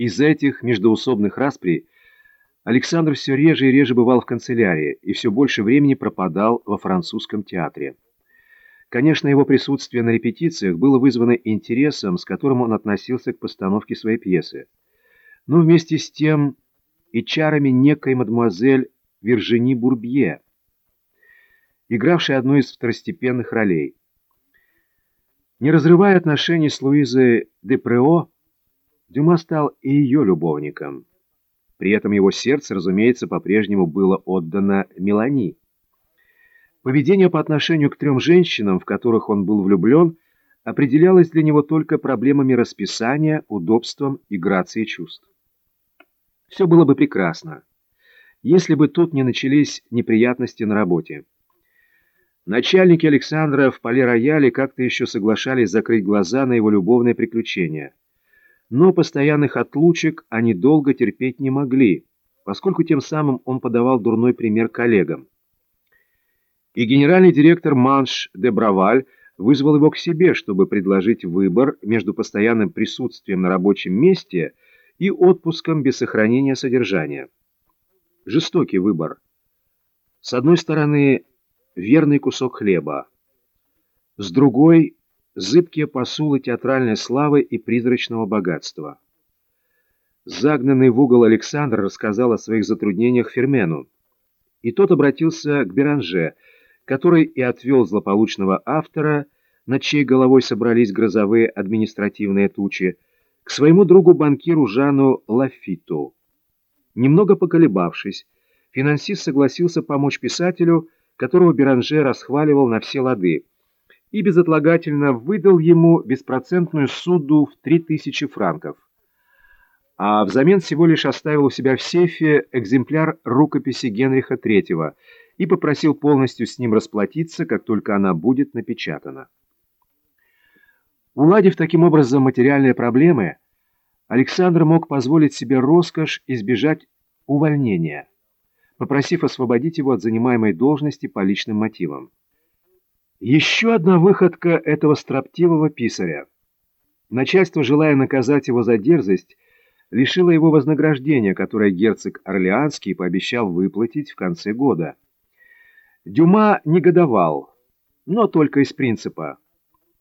Из этих междоусобных распри Александр все реже и реже бывал в канцелярии и все больше времени пропадал во французском театре. Конечно, его присутствие на репетициях было вызвано интересом, с которым он относился к постановке своей пьесы. Но вместе с тем и чарами некой мадемуазель Виржини Бурбье, игравшей одну из второстепенных ролей. Не разрывая отношений с Луизой де Прео, Дюма стал и ее любовником. При этом его сердце, разумеется, по-прежнему было отдано Мелани. Поведение по отношению к трем женщинам, в которых он был влюблен, определялось для него только проблемами расписания, удобством и грацией чувств. Все было бы прекрасно, если бы тут не начались неприятности на работе. Начальники Александра в поле-рояле как-то еще соглашались закрыть глаза на его любовное приключение. Но постоянных отлучек они долго терпеть не могли, поскольку тем самым он подавал дурной пример коллегам и генеральный директор Манш де Браваль вызвал его к себе, чтобы предложить выбор между постоянным присутствием на рабочем месте и отпуском без сохранения содержания. Жестокий выбор. С одной стороны, верный кусок хлеба, с другой – зыбкие посулы театральной славы и призрачного богатства. Загнанный в угол Александр рассказал о своих затруднениях Фермену, и тот обратился к Беранже – который и отвел злополучного автора, над чьей головой собрались грозовые административные тучи, к своему другу-банкиру Жану Лафиту. Немного поколебавшись, финансист согласился помочь писателю, которого Беранже расхваливал на все лады, и безотлагательно выдал ему беспроцентную суду в 3000 франков. А взамен всего лишь оставил у себя в сейфе экземпляр рукописи Генриха III – и попросил полностью с ним расплатиться, как только она будет напечатана. Уладив таким образом материальные проблемы, Александр мог позволить себе роскошь избежать увольнения, попросив освободить его от занимаемой должности по личным мотивам. Еще одна выходка этого строптивого писаря. Начальство, желая наказать его за дерзость, лишило его вознаграждения, которое герцог Орлеанский пообещал выплатить в конце года. Дюма негодовал, но только из принципа.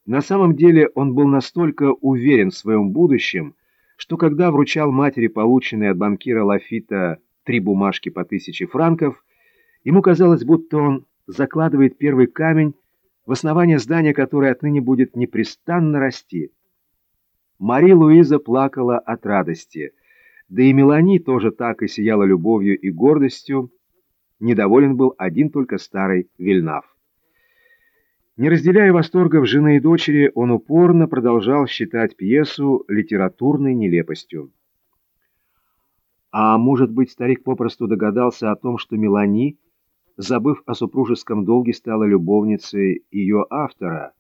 На самом деле он был настолько уверен в своем будущем, что когда вручал матери полученные от банкира Лафита три бумажки по тысяче франков, ему казалось, будто он закладывает первый камень в основание здания, которое отныне будет непрестанно расти. Мари Луиза плакала от радости, да и Мелани тоже так и сияла любовью и гордостью, Недоволен был один только старый Вильнав. Не разделяя восторгов жены и дочери, он упорно продолжал считать пьесу литературной нелепостью. А может быть, старик попросту догадался о том, что Мелани, забыв о супружеском долге, стала любовницей ее автора.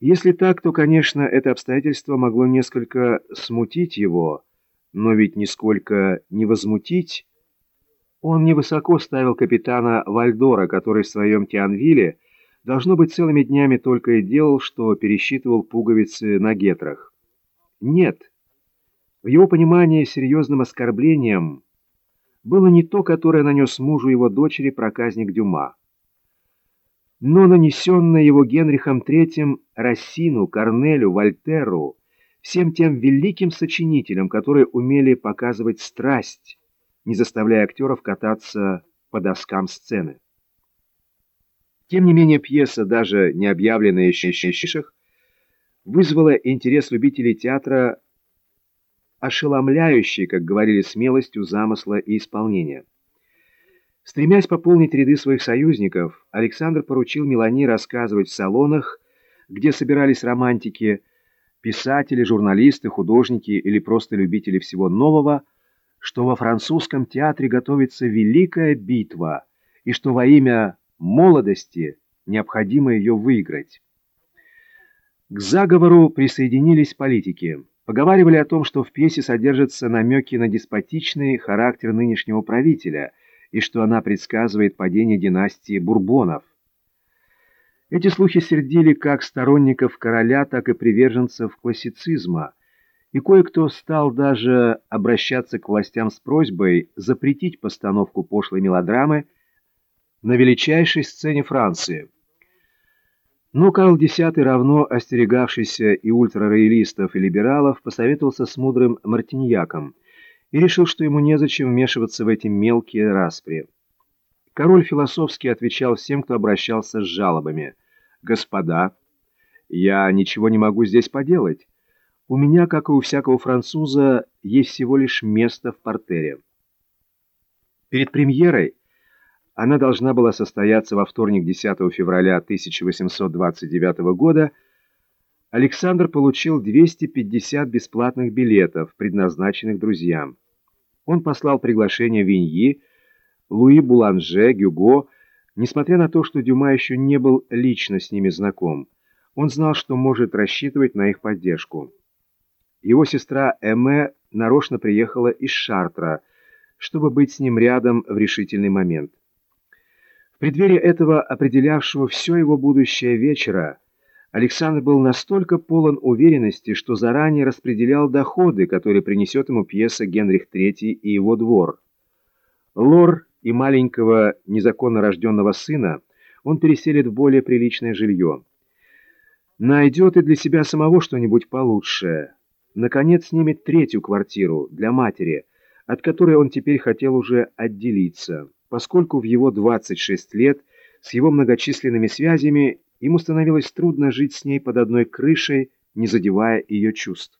Если так, то, конечно, это обстоятельство могло несколько смутить его, но ведь нисколько не возмутить, он невысоко ставил капитана Вальдора, который в своем Тианвиле должно быть целыми днями только и делал, что пересчитывал пуговицы на гетрах. Нет, в его понимании серьезным оскорблением было не то, которое нанес мужу его дочери проказник Дюма, но нанесенное его Генрихом III Рассину, Корнелю, Вольтеру, всем тем великим сочинителям, которые умели показывать страсть, не заставляя актеров кататься по доскам сцены. Тем не менее, пьеса, даже не объявленная еще вызвала интерес любителей театра ошеломляющий, как говорили, смелостью замысла и исполнения. Стремясь пополнить ряды своих союзников, Александр поручил Мелани рассказывать в салонах, где собирались романтики, писатели, журналисты, художники или просто любители всего нового – что во французском театре готовится великая битва и что во имя молодости необходимо ее выиграть. К заговору присоединились политики. Поговаривали о том, что в пьесе содержатся намеки на деспотичный характер нынешнего правителя и что она предсказывает падение династии Бурбонов. Эти слухи сердили как сторонников короля, так и приверженцев классицизма – и кое-кто стал даже обращаться к властям с просьбой запретить постановку пошлой мелодрамы на величайшей сцене Франции. Но Карл X, равно остерегавшийся и ультрароялистов, и либералов, посоветовался с мудрым Мартиньяком и решил, что ему незачем вмешиваться в эти мелкие распри. Король философски отвечал всем, кто обращался с жалобами. «Господа, я ничего не могу здесь поделать. У меня, как и у всякого француза, есть всего лишь место в портере». Перед премьерой она должна была состояться во вторник 10 февраля 1829 года. Александр получил 250 бесплатных билетов, предназначенных друзьям. Он послал приглашение Виньи, Луи Буланже, Гюго, несмотря на то, что Дюма еще не был лично с ними знаком. Он знал, что может рассчитывать на их поддержку. Его сестра Эме нарочно приехала из Шартра, чтобы быть с ним рядом в решительный момент преддверии этого определявшего все его будущее вечера, Александр был настолько полон уверенности, что заранее распределял доходы, которые принесет ему пьеса «Генрих III и его двор». Лор и маленького незаконно рожденного сына он переселит в более приличное жилье. Найдет и для себя самого что-нибудь получше. Наконец снимет третью квартиру для матери, от которой он теперь хотел уже отделиться поскольку в его 26 лет с его многочисленными связями ему становилось трудно жить с ней под одной крышей, не задевая ее чувств.